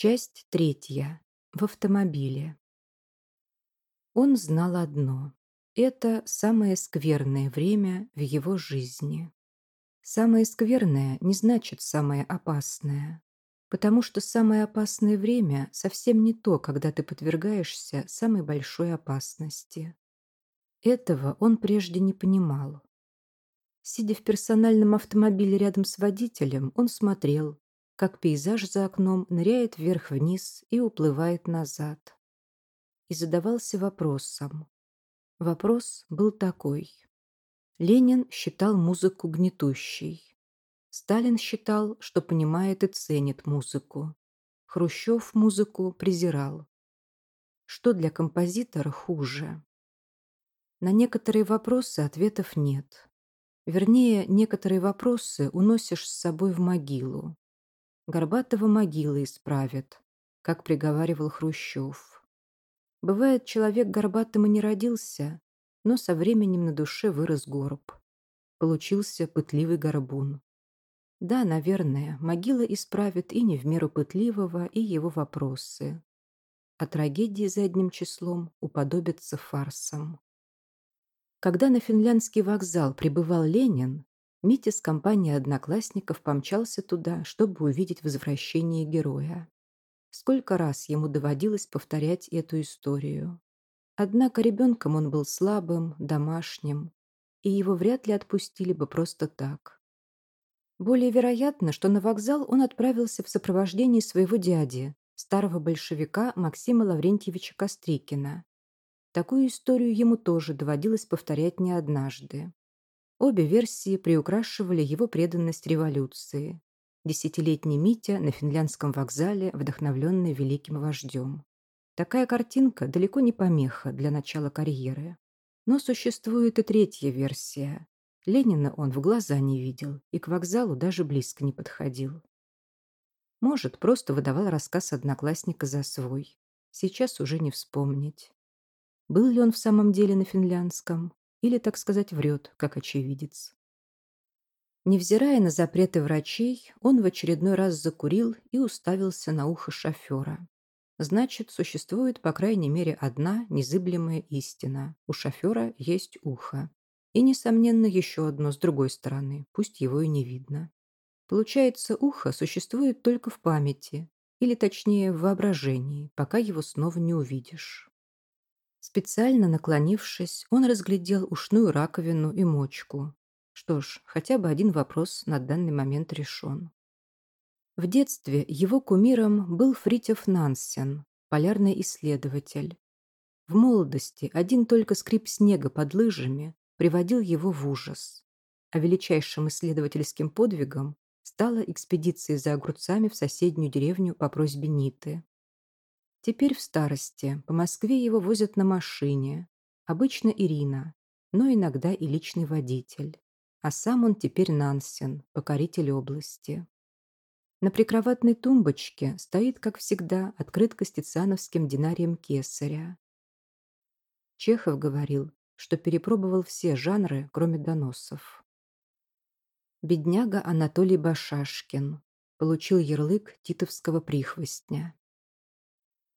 Часть третья. В автомобиле. Он знал одно. Это самое скверное время в его жизни. Самое скверное не значит самое опасное. Потому что самое опасное время совсем не то, когда ты подвергаешься самой большой опасности. Этого он прежде не понимал. Сидя в персональном автомобиле рядом с водителем, он смотрел, как пейзаж за окном ныряет вверх-вниз и уплывает назад. И задавался вопросом. Вопрос был такой. Ленин считал музыку гнетущей. Сталин считал, что понимает и ценит музыку. Хрущев музыку презирал. Что для композитора хуже? На некоторые вопросы ответов нет. Вернее, некоторые вопросы уносишь с собой в могилу. Горбатого могилы исправят, как приговаривал Хрущев. Бывает, человек горбатым и не родился, но со временем на душе вырос горб. Получился пытливый горбун. Да, наверное, могила исправит и не в меру пытливого, и его вопросы. А трагедии задним числом уподобятся фарсам. Когда на финляндский вокзал прибывал Ленин, Митя с компанией одноклассников помчался туда, чтобы увидеть возвращение героя. Сколько раз ему доводилось повторять эту историю. Однако ребенком он был слабым, домашним, и его вряд ли отпустили бы просто так. Более вероятно, что на вокзал он отправился в сопровождении своего дяди, старого большевика Максима Лаврентьевича Кострикина. Такую историю ему тоже доводилось повторять не однажды. Обе версии приукрашивали его преданность революции. Десятилетний Митя на финляндском вокзале, вдохновленный великим вождем. Такая картинка далеко не помеха для начала карьеры. Но существует и третья версия. Ленина он в глаза не видел и к вокзалу даже близко не подходил. Может, просто выдавал рассказ одноклассника за свой. Сейчас уже не вспомнить. Был ли он в самом деле на финляндском? или, так сказать, врет, как очевидец. Невзирая на запреты врачей, он в очередной раз закурил и уставился на ухо шофера. Значит, существует по крайней мере одна незыблемая истина. У шофера есть ухо. И, несомненно, еще одно с другой стороны, пусть его и не видно. Получается, ухо существует только в памяти, или точнее в воображении, пока его снова не увидишь. Специально наклонившись, он разглядел ушную раковину и мочку. Что ж, хотя бы один вопрос на данный момент решен. В детстве его кумиром был Фритьев Нансен, полярный исследователь. В молодости один только скрип снега под лыжами приводил его в ужас. А величайшим исследовательским подвигом стала экспедиция за огурцами в соседнюю деревню по просьбе Ниты. Теперь в старости по Москве его возят на машине, обычно Ирина, но иногда и личный водитель. А сам он теперь Нансен, покоритель области. На прикроватной тумбочке стоит, как всегда, открытка с тициановским динарием кесаря. Чехов говорил, что перепробовал все жанры, кроме доносов. Бедняга Анатолий Башашкин получил ярлык титовского прихвостня.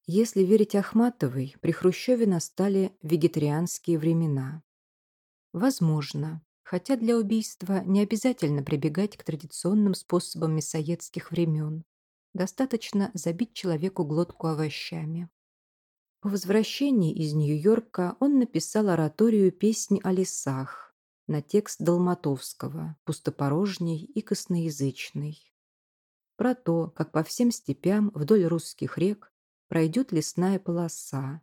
Если верить Ахматовой, при Хрущеве настали вегетарианские времена. Возможно, хотя для убийства не обязательно прибегать к традиционным способам мясоедских времен. Достаточно забить человеку глотку овощами. По возвращении из Нью-Йорка он написал ораторию песни о лесах на текст Долматовского, пустопорожний и косноязычный. Про то, как по всем степям вдоль русских рек пройдет лесная полоса,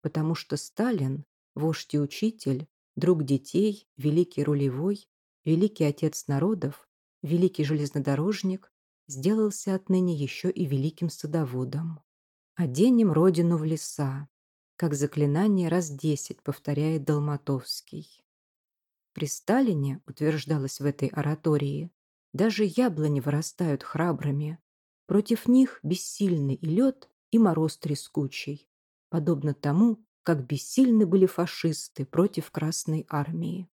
потому что Сталин, вождь и учитель, друг детей, великий рулевой, великий отец народов, великий железнодорожник, сделался отныне еще и великим садоводом. «Оденем родину в леса», как заклинание раз десять повторяет Долматовский. При Сталине, утверждалось в этой оратории, даже яблони вырастают храбрыми. Против них бессильны и лед, и мороз трескучий, подобно тому, как бессильны были фашисты против Красной Армии.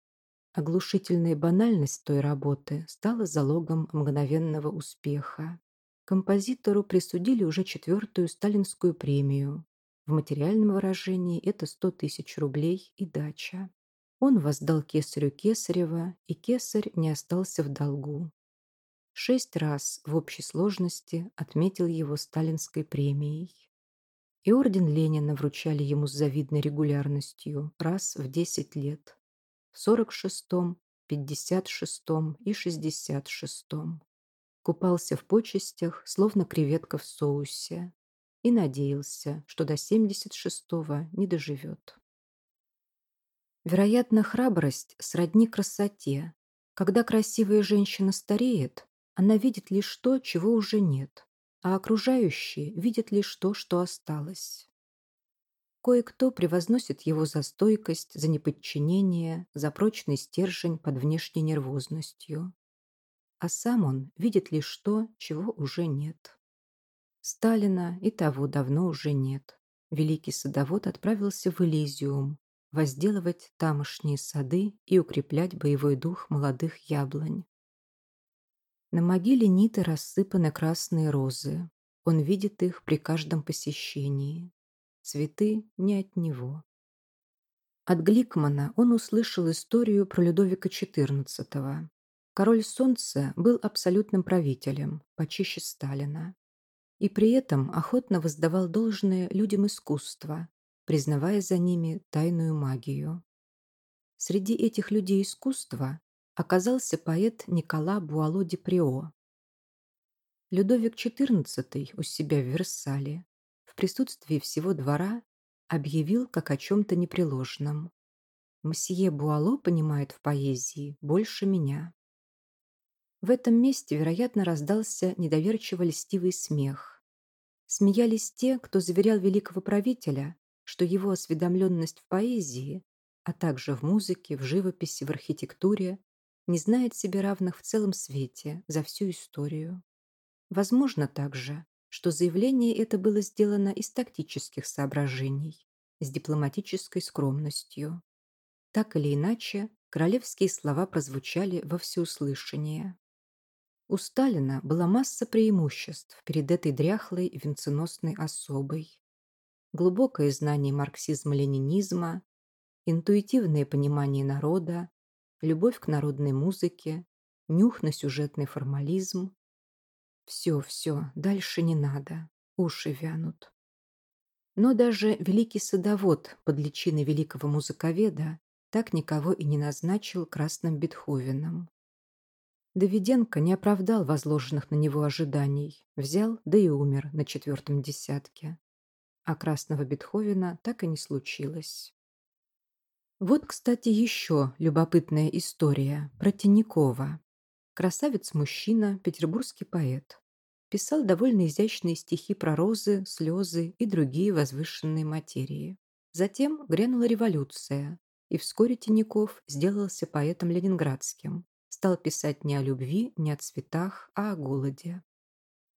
Оглушительная банальность той работы стала залогом мгновенного успеха. Композитору присудили уже четвертую сталинскую премию. В материальном выражении это 100 тысяч рублей и дача. Он воздал кесарю Кесарева, и кесарь не остался в долгу шесть раз в общей сложности отметил его сталинской премией. И орден Ленина вручали ему с завидной регулярностью раз в 10 лет в 46-м, 56-м и 66-м. Купался в почестях, словно креветка в соусе, и надеялся, что до 76-го не доживет. Вероятно, храбрость сродни красоте. Когда красивая женщина стареет, она видит лишь то, чего уже нет, а окружающие видят лишь то, что осталось. Кое-кто превозносит его за стойкость, за неподчинение, за прочный стержень под внешней нервозностью. А сам он видит лишь то, чего уже нет. Сталина и того давно уже нет. Великий садовод отправился в Элизиум, возделывать тамошние сады и укреплять боевой дух молодых яблонь. На могиле Ниты рассыпаны красные розы. Он видит их при каждом посещении. Цветы не от него. От Гликмана он услышал историю про Людовика XIV. Король Солнца был абсолютным правителем, почище Сталина. И при этом охотно воздавал должное людям искусства, признавая за ними тайную магию. Среди этих людей искусства оказался поэт Никола Буало Деприо. Людовик XIV у себя в Версале в присутствии всего двора объявил как о чем-то непреложном. Мсье Буало понимает в поэзии больше меня. В этом месте, вероятно, раздался недоверчиво льстивый смех. Смеялись те, кто заверял великого правителя, что его осведомленность в поэзии, а также в музыке, в живописи, в архитектуре не знает себе равных в целом свете за всю историю. Возможно также, что заявление это было сделано из тактических соображений, с дипломатической скромностью. Так или иначе, королевские слова прозвучали во всеуслышание. У Сталина была масса преимуществ перед этой дряхлой венценосной особой. Глубокое знание марксизма-ленинизма, интуитивное понимание народа, любовь к народной музыке, нюх на сюжетный формализм. Все, все, дальше не надо, уши вянут. Но даже великий садовод под личиной великого музыковеда так никого и не назначил красным Бетховеном. Давиденко не оправдал возложенных на него ожиданий, взял, да и умер на четвертом десятке. А красного Бетховена так и не случилось. Вот, кстати, еще любопытная история про Тинякова. Красавец-мужчина, петербургский поэт. Писал довольно изящные стихи про розы, слезы и другие возвышенные материи. Затем грянула революция, и вскоре Тиняков сделался поэтом ленинградским. Стал писать не о любви, не о цветах, а о голоде.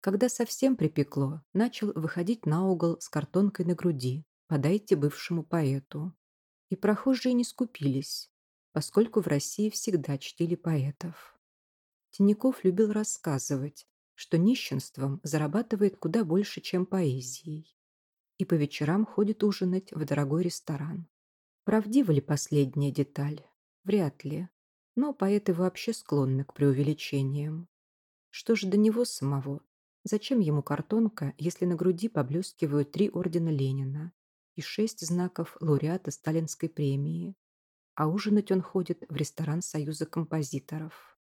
Когда совсем припекло, начал выходить на угол с картонкой на груди. «Подайте бывшему поэту» и прохожие не скупились, поскольку в России всегда чтили поэтов. Тиняков любил рассказывать, что нищенством зарабатывает куда больше, чем поэзией, и по вечерам ходит ужинать в дорогой ресторан. Правдива ли последняя деталь? Вряд ли. Но поэты вообще склонны к преувеличениям. Что же до него самого? Зачем ему картонка, если на груди поблескивают три ордена Ленина, и шесть знаков лауреата Сталинской премии, а ужинать он ходит в ресторан Союза композиторов.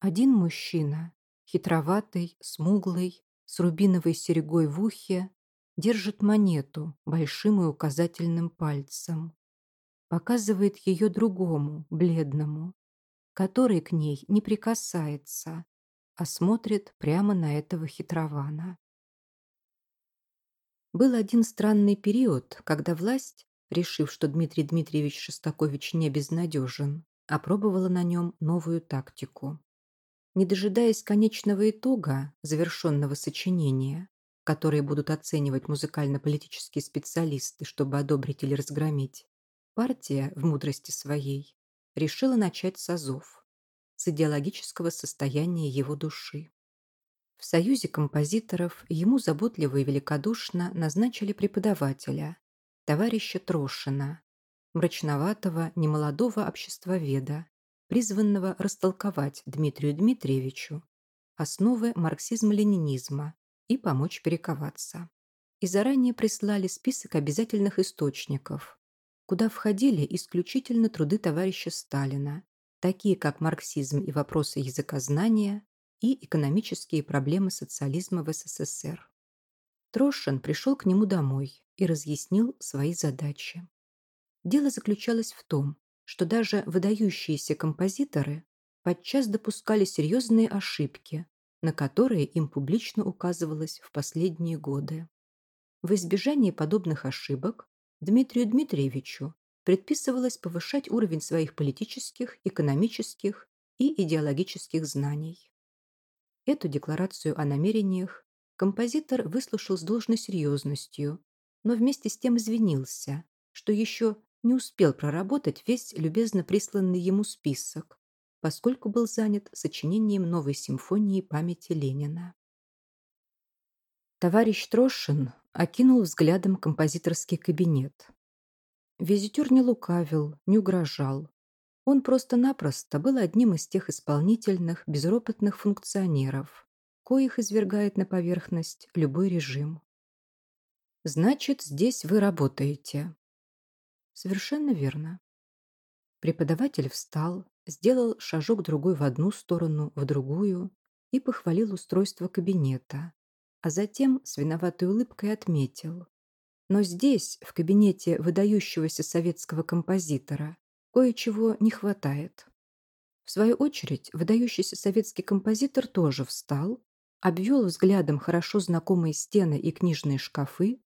Один мужчина, хитроватый, смуглый, с рубиновой серегой в ухе, держит монету большим и указательным пальцем. Показывает ее другому, бледному, который к ней не прикасается, а смотрит прямо на этого хитрована. Был один странный период, когда власть, решив, что Дмитрий Дмитриевич Шостакович не безнадежен, опробовала на нем новую тактику. Не дожидаясь конечного итога завершенного сочинения, которые будут оценивать музыкально-политические специалисты, чтобы одобрить или разгромить, партия в мудрости своей решила начать с азов, с идеологического состояния его души. В Союзе композиторов ему заботливо и великодушно назначили преподавателя, товарища Трошина, мрачноватого, немолодого обществоведа, призванного растолковать Дмитрию Дмитриевичу основы марксизма-ленинизма и помочь перековаться. И заранее прислали список обязательных источников, куда входили исключительно труды товарища Сталина, такие как «Марксизм и вопросы языкознания», и экономические проблемы социализма в СССР. Трошин пришел к нему домой и разъяснил свои задачи. Дело заключалось в том, что даже выдающиеся композиторы подчас допускали серьезные ошибки, на которые им публично указывалось в последние годы. В избежании подобных ошибок Дмитрию Дмитриевичу предписывалось повышать уровень своих политических, экономических и идеологических знаний. Эту декларацию о намерениях композитор выслушал с должной серьезностью, но вместе с тем извинился, что еще не успел проработать весь любезно присланный ему список, поскольку был занят сочинением новой симфонии памяти Ленина. Товарищ Трошин окинул взглядом композиторский кабинет. Визитер не лукавил, не угрожал, он просто-напросто был одним из тех исполнительных, безропотных функционеров, коих извергает на поверхность любой режим. «Значит, здесь вы работаете». «Совершенно верно». Преподаватель встал, сделал шажок другой в одну сторону, в другую и похвалил устройство кабинета, а затем с виноватой улыбкой отметил. Но здесь, в кабинете выдающегося советского композитора, кое-чего не хватает. В свою очередь, выдающийся советский композитор тоже встал, обвел взглядом хорошо знакомые стены и книжные шкафы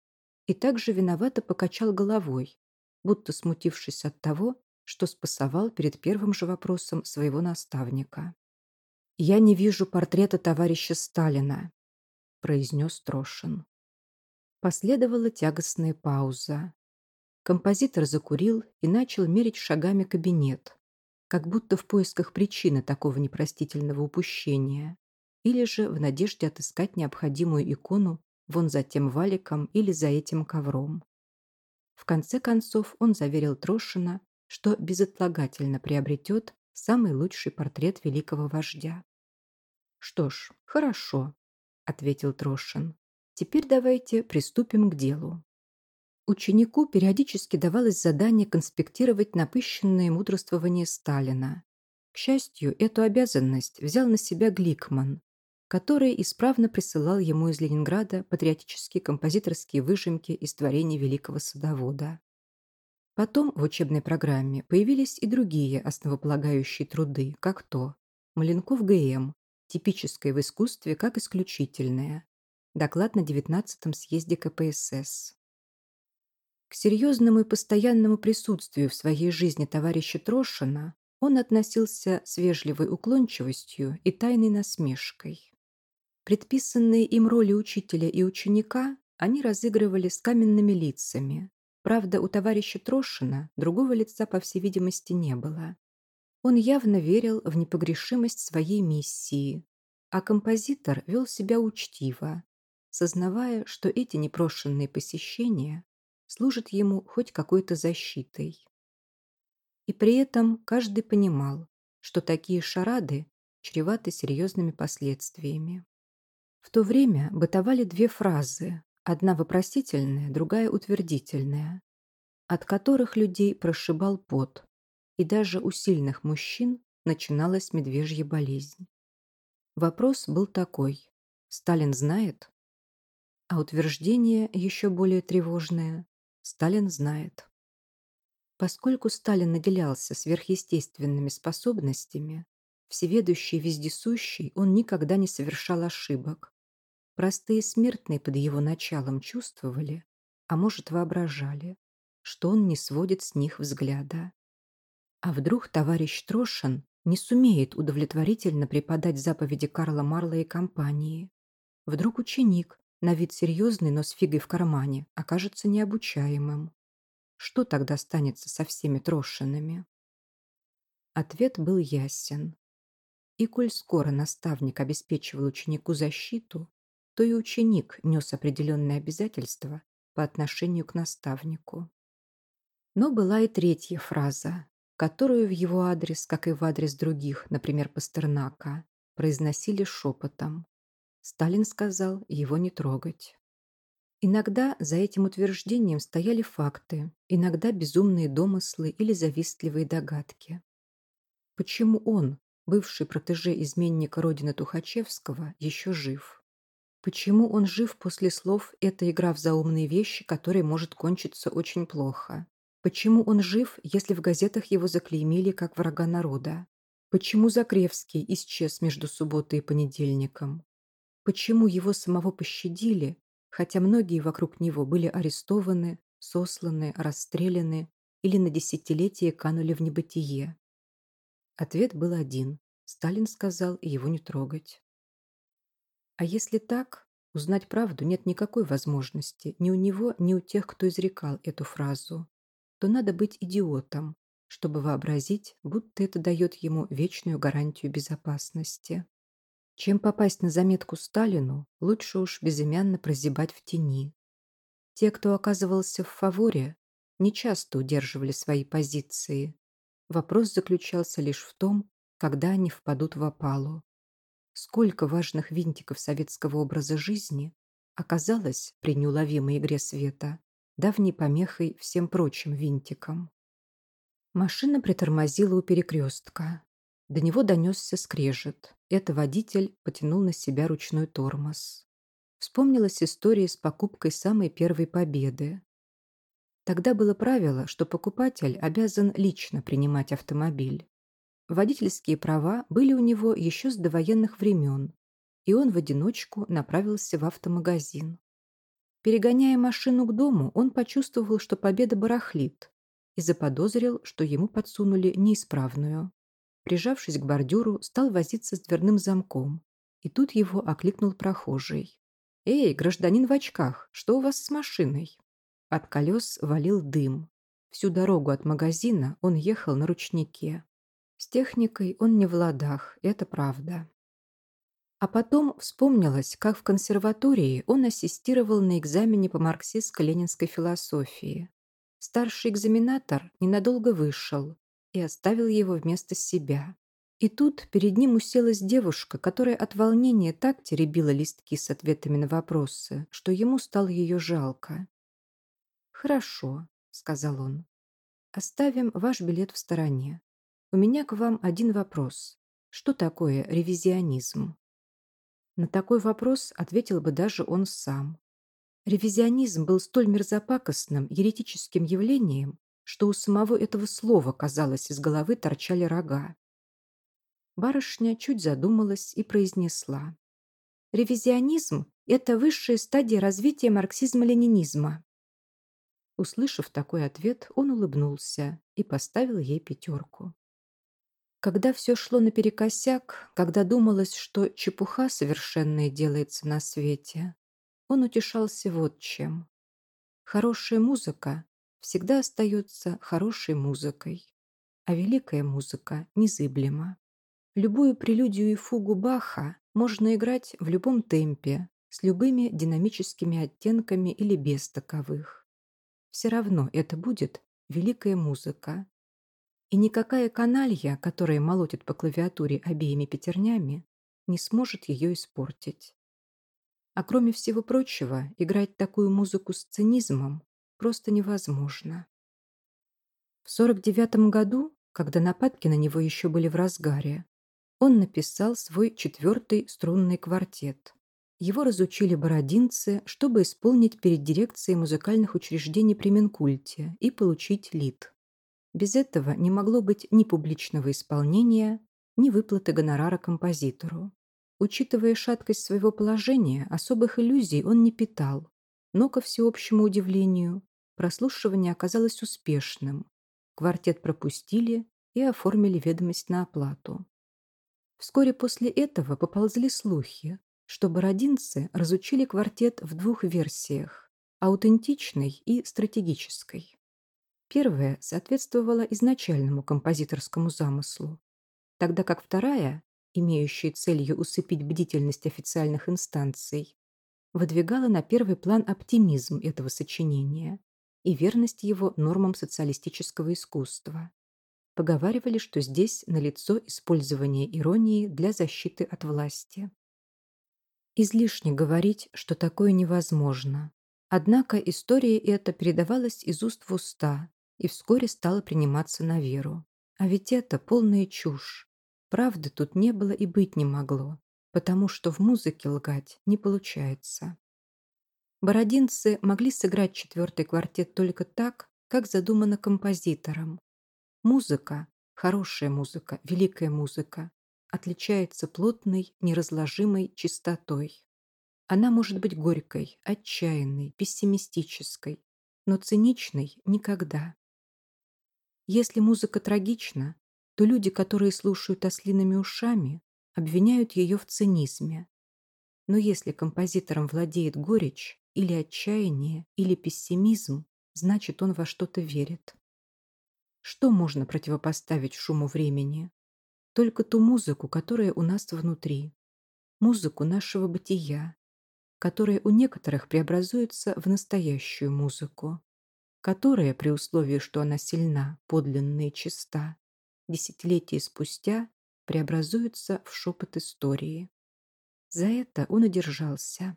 и также виновато покачал головой, будто смутившись от того, что спасовал перед первым же вопросом своего наставника. «Я не вижу портрета товарища Сталина», — произнес Трошин. Последовала тягостная пауза. Композитор закурил и начал мерить шагами кабинет, как будто в поисках причины такого непростительного упущения, или же в надежде отыскать необходимую икону вон за тем валиком или за этим ковром. В конце концов он заверил Трошина, что безотлагательно приобретет самый лучший портрет великого вождя. «Что ж, хорошо», — ответил Трошин. «Теперь давайте приступим к делу». Ученику периодически давалось задание конспектировать напыщенные мудрствования Сталина. К счастью, эту обязанность взял на себя Гликман, который исправно присылал ему из Ленинграда патриотические композиторские выжимки из творений великого садовода. Потом в учебной программе появились и другие основополагающие труды, как то Маленков ГМ, типическое в искусстве как исключительное, доклад на 19-м съезде КПСС, к серьезному и постоянному присутствию в своей жизни товарища Трошина он относился с вежливой уклончивостью и тайной насмешкой. Предписанные им роли учителя и ученика они разыгрывали с каменными лицами. Правда, у товарища Трошина другого лица, по всей видимости, не было. Он явно верил в непогрешимость своей миссии, а композитор вел себя учтиво, сознавая, что эти непрошенные посещения служит ему хоть какой-то защитой. И при этом каждый понимал, что такие шарады чреваты серьезными последствиями. В то время бытовали две фразы, одна вопросительная, другая утвердительная, от которых людей прошибал пот, и даже у сильных мужчин начиналась медвежья болезнь. Вопрос был такой. Сталин знает? А утверждение еще более тревожное. Сталин знает. Поскольку Сталин наделялся сверхъестественными способностями, всеведущий вездесущий, он никогда не совершал ошибок. Простые смертные под его началом чувствовали, а может воображали, что он не сводит с них взгляда. А вдруг товарищ Трошин не сумеет удовлетворительно преподать заповеди Карла Марла и компании? Вдруг ученик, на вид серьезный, но с фигой в кармане, окажется необучаемым. Что тогда станется со всеми трошенными? Ответ был ясен. И коль скоро наставник обеспечивал ученику защиту, то и ученик нес определенные обязательства по отношению к наставнику. Но была и третья фраза, которую в его адрес, как и в адрес других, например, Пастернака, произносили шепотом, Сталин сказал его не трогать. Иногда за этим утверждением стояли факты, иногда безумные домыслы или завистливые догадки. Почему он, бывший протеже изменника родины Тухачевского, еще жив? Почему он жив после слов «это игра в заумные вещи, которая может кончиться очень плохо»? Почему он жив, если в газетах его заклеймили как врага народа? Почему Закревский исчез между субботой и понедельником? Почему его самого пощадили, хотя многие вокруг него были арестованы, сосланы, расстреляны или на десятилетие канули в небытие? Ответ был один. Сталин сказал его не трогать. А если так, узнать правду нет никакой возможности ни у него, ни у тех, кто изрекал эту фразу. То надо быть идиотом, чтобы вообразить, будто это дает ему вечную гарантию безопасности. Чем попасть на заметку Сталину, лучше уж безымянно прозябать в тени. Те, кто оказывался в фаворе, нечасто удерживали свои позиции. Вопрос заключался лишь в том, когда они впадут в опалу. Сколько важных винтиков советского образа жизни оказалось при неуловимой игре света давней помехой всем прочим винтикам. Машина притормозила у перекрестка. До него донесся скрежет это водитель потянул на себя ручной тормоз. Вспомнилась история с покупкой самой первой победы. Тогда было правило, что покупатель обязан лично принимать автомобиль. Водительские права были у него еще с довоенных времен, и он в одиночку направился в автомагазин. Перегоняя машину к дому, он почувствовал, что победа барахлит, и заподозрил, что ему подсунули неисправную прижавшись к бордюру, стал возиться с дверным замком. И тут его окликнул прохожий. «Эй, гражданин в очках, что у вас с машиной?» От колес валил дым. Всю дорогу от магазина он ехал на ручнике. С техникой он не в ладах, это правда. А потом вспомнилось, как в консерватории он ассистировал на экзамене по марксистско-ленинской философии. Старший экзаменатор ненадолго вышел, и оставил его вместо себя. И тут перед ним уселась девушка, которая от волнения так теребила листки с ответами на вопросы, что ему стало ее жалко. «Хорошо», — сказал он. «Оставим ваш билет в стороне. У меня к вам один вопрос. Что такое ревизионизм?» На такой вопрос ответил бы даже он сам. Ревизионизм был столь мерзопакостным, еретическим явлением, что у самого этого слова, казалось, из головы торчали рога. Барышня чуть задумалась и произнесла. Ревизионизм – это высшая стадия развития марксизма-ленинизма. Услышав такой ответ, он улыбнулся и поставил ей пятерку. Когда все шло наперекосяк, когда думалось, что чепуха совершенная делается на свете, он утешался вот чем. Хорошая музыка всегда остается хорошей музыкой. А великая музыка незыблема. Любую прелюдию и фугу Баха можно играть в любом темпе, с любыми динамическими оттенками или без таковых. Все равно это будет великая музыка. И никакая каналья, которая молотит по клавиатуре обеими пятернями, не сможет ее испортить. А кроме всего прочего, играть такую музыку с цинизмом просто невозможно. В 49 году, когда нападки на него еще были в разгаре, он написал свой четвертый струнный квартет. Его разучили бородинцы, чтобы исполнить перед дирекцией музыкальных учреждений при Минкульте и получить лид. Без этого не могло быть ни публичного исполнения, ни выплаты гонорара композитору. Учитывая шаткость своего положения, особых иллюзий он не питал но, ко всеобщему удивлению, прослушивание оказалось успешным. Квартет пропустили и оформили ведомость на оплату. Вскоре после этого поползли слухи, что бородинцы разучили квартет в двух версиях – аутентичной и стратегической. Первая соответствовала изначальному композиторскому замыслу, тогда как вторая, имеющая целью усыпить бдительность официальных инстанций, выдвигала на первый план оптимизм этого сочинения и верность его нормам социалистического искусства. Поговаривали, что здесь налицо использование иронии для защиты от власти. Излишне говорить, что такое невозможно. Однако история эта передавалась из уст в уста и вскоре стала приниматься на веру. А ведь это полная чушь. Правды тут не было и быть не могло потому что в музыке лгать не получается. Бородинцы могли сыграть четвертый квартет только так, как задумано композитором. Музыка, хорошая музыка, великая музыка, отличается плотной, неразложимой чистотой. Она может быть горькой, отчаянной, пессимистической, но циничной никогда. Если музыка трагична, то люди, которые слушают ослиными ушами, обвиняют ее в цинизме. Но если композитором владеет горечь или отчаяние, или пессимизм, значит, он во что-то верит. Что можно противопоставить шуму времени? Только ту музыку, которая у нас внутри. Музыку нашего бытия, которая у некоторых преобразуется в настоящую музыку, которая, при условии, что она сильна, подлинная, и чиста, десятилетия спустя преобразуются в шепот истории. За это он одержался.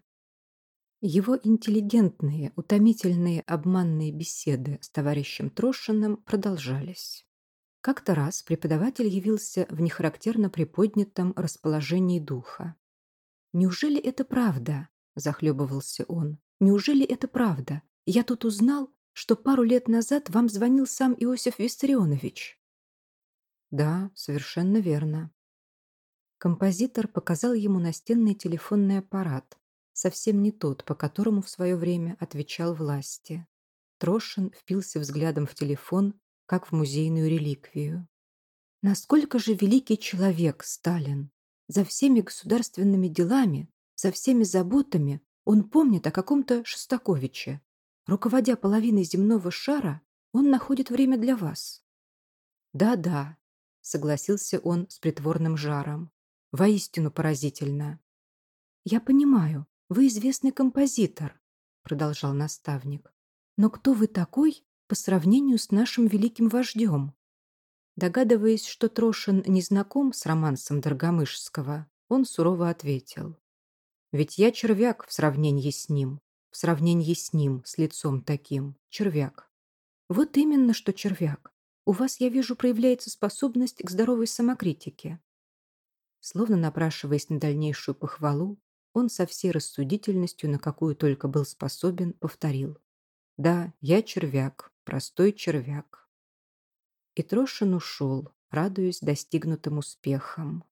Его интеллигентные, утомительные обманные беседы с товарищем Трошиным продолжались. Как-то раз преподаватель явился в нехарактерно приподнятом расположении духа. «Неужели это правда?» – захлебывался он. «Неужели это правда? Я тут узнал, что пару лет назад вам звонил сам Иосиф Виссарионович». Да, совершенно верно. Композитор показал ему настенный телефонный аппарат, совсем не тот, по которому в свое время отвечал власти. Трошин впился взглядом в телефон, как в музейную реликвию. Насколько же великий человек Сталин! За всеми государственными делами, за всеми заботами он помнит о каком-то Шостаковиче. Руководя половиной земного шара, он находит время для вас. Да-да, согласился он с притворным жаром. Воистину поразительно. Я понимаю, вы известный композитор, продолжал наставник. Но кто вы такой по сравнению с нашим великим вождем? Догадываясь, что Трошин не знаком с романсом Доргомышского, он сурово ответил. «Ведь я червяк в сравнении с ним, в сравнении с ним, с лицом таким, червяк». «Вот именно, что червяк у вас, я вижу, проявляется способность к здоровой самокритике». Словно напрашиваясь на дальнейшую похвалу, он со всей рассудительностью, на какую только был способен, повторил. «Да, я червяк, простой червяк». И Трошин ушел, радуясь достигнутым успехам.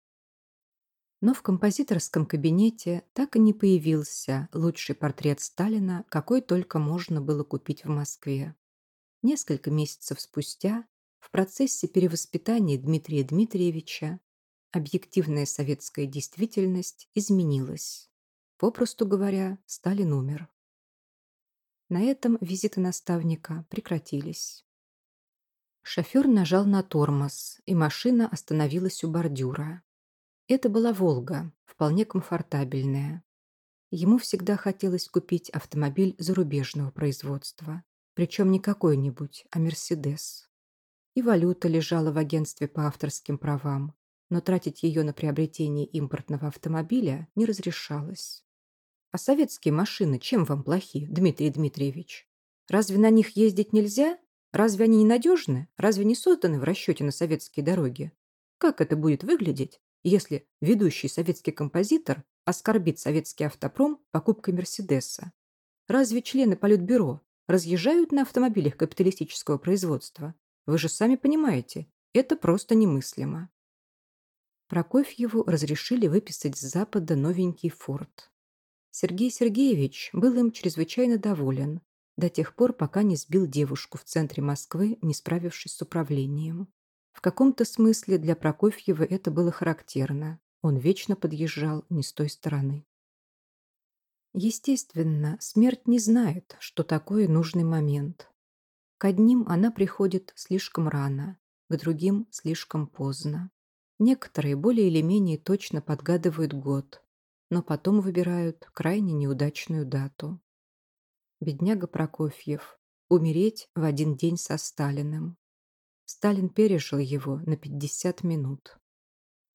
Но в композиторском кабинете так и не появился лучший портрет Сталина, какой только можно было купить в Москве. Несколько месяцев спустя в процессе перевоспитания Дмитрия Дмитриевича объективная советская действительность изменилась. Попросту говоря, Сталин умер. На этом визиты наставника прекратились. Шофер нажал на тормоз, и машина остановилась у бордюра. Это была «Волга», вполне комфортабельная. Ему всегда хотелось купить автомобиль зарубежного производства, причем не какой-нибудь, а «Мерседес» и валюта лежала в агентстве по авторским правам, но тратить ее на приобретение импортного автомобиля не разрешалось. А советские машины чем вам плохи, Дмитрий Дмитриевич? Разве на них ездить нельзя? Разве они ненадежны? Разве не созданы в расчете на советские дороги? Как это будет выглядеть, если ведущий советский композитор оскорбит советский автопром покупкой «Мерседеса»? Разве члены Политбюро разъезжают на автомобилях капиталистического производства? Вы же сами понимаете, это просто немыслимо. Прокофьеву разрешили выписать с запада новенький форт. Сергей Сергеевич был им чрезвычайно доволен до тех пор, пока не сбил девушку в центре Москвы, не справившись с управлением. В каком-то смысле для Прокофьева это было характерно. Он вечно подъезжал не с той стороны. Естественно, смерть не знает, что такое нужный момент. К одним она приходит слишком рано, к другим слишком поздно. Некоторые более или менее точно подгадывают год, но потом выбирают крайне неудачную дату. Бедняга Прокофьев. Умереть в один день со Сталиным. Сталин пережил его на 50 минут.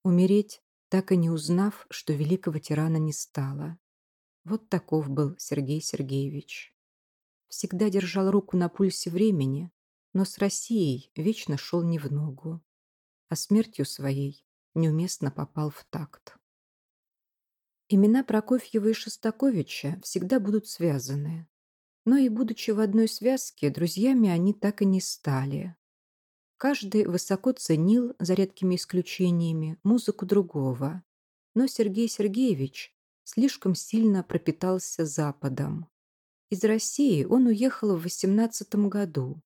Умереть, так и не узнав, что великого тирана не стало. Вот таков был Сергей Сергеевич всегда держал руку на пульсе времени, но с Россией вечно шел не в ногу, а смертью своей неуместно попал в такт. Имена Прокофьева и Шостаковича всегда будут связаны, но и будучи в одной связке, друзьями они так и не стали. Каждый высоко ценил, за редкими исключениями, музыку другого, но Сергей Сергеевич слишком сильно пропитался Западом. Из России он уехал в 18 году,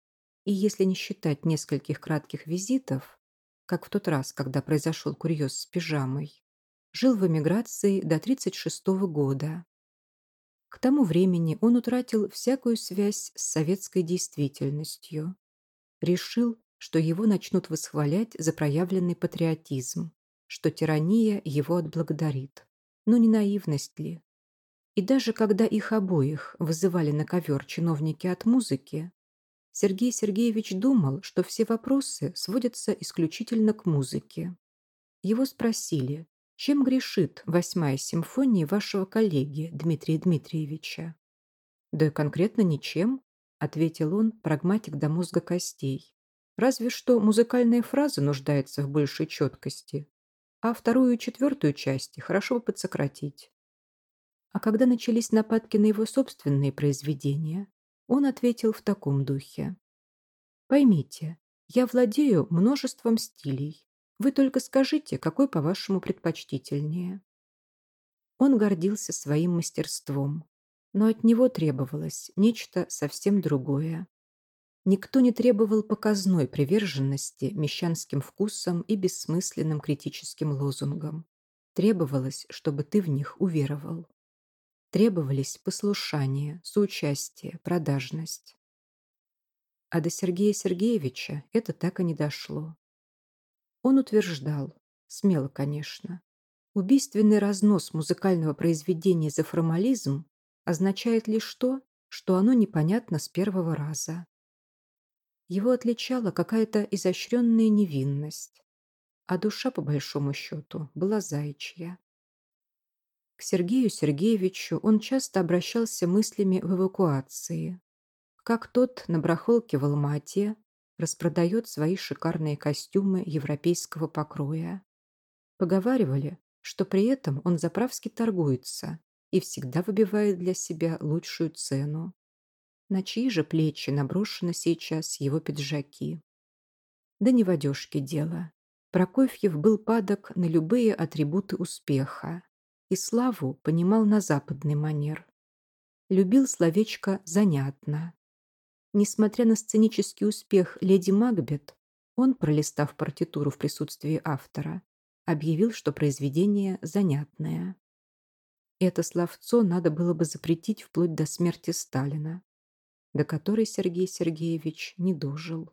и если не считать нескольких кратких визитов, как в тот раз, когда произошел курьез с пижамой, жил в эмиграции до 36 года. К тому времени он утратил всякую связь с советской действительностью. Решил, что его начнут восхвалять за проявленный патриотизм, что тирания его отблагодарит. Но не наивность ли? И даже когда их обоих вызывали на ковер чиновники от музыки, Сергей Сергеевич думал, что все вопросы сводятся исключительно к музыке. Его спросили, чем грешит восьмая симфония вашего коллеги Дмитрия Дмитриевича? Да конкретно ничем, ответил он, прагматик до мозга костей. Разве что музыкальная фраза нуждается в большей четкости, а вторую и четвертую части хорошо бы подсократить. А когда начались нападки на его собственные произведения, он ответил в таком духе. «Поймите, я владею множеством стилей. Вы только скажите, какой, по-вашему, предпочтительнее». Он гордился своим мастерством, но от него требовалось нечто совсем другое. Никто не требовал показной приверженности мещанским вкусам и бессмысленным критическим лозунгам. Требовалось, чтобы ты в них уверовал требовались послушание, соучастие, продажность. А до Сергея Сергеевича это так и не дошло. Он утверждал, смело, конечно, убийственный разнос музыкального произведения за формализм означает лишь то, что оно непонятно с первого раза. Его отличала какая-то изощренная невинность, а душа, по большому счету, была заячья. Сергею Сергеевичу он часто обращался мыслями в эвакуации. Как тот на брахолке в Алмате распродает свои шикарные костюмы европейского покроя. Поговаривали, что при этом он заправски торгуется и всегда выбивает для себя лучшую цену. На чьи же плечи наброшены сейчас его пиджаки? Да не в одежке дело. Прокофьев был падок на любые атрибуты успеха и славу понимал на западный манер. Любил словечко «занятно». Несмотря на сценический успех «Леди Макбет», он, пролистав партитуру в присутствии автора, объявил, что произведение занятное. Это словцо надо было бы запретить вплоть до смерти Сталина, до которой Сергей Сергеевич не дожил.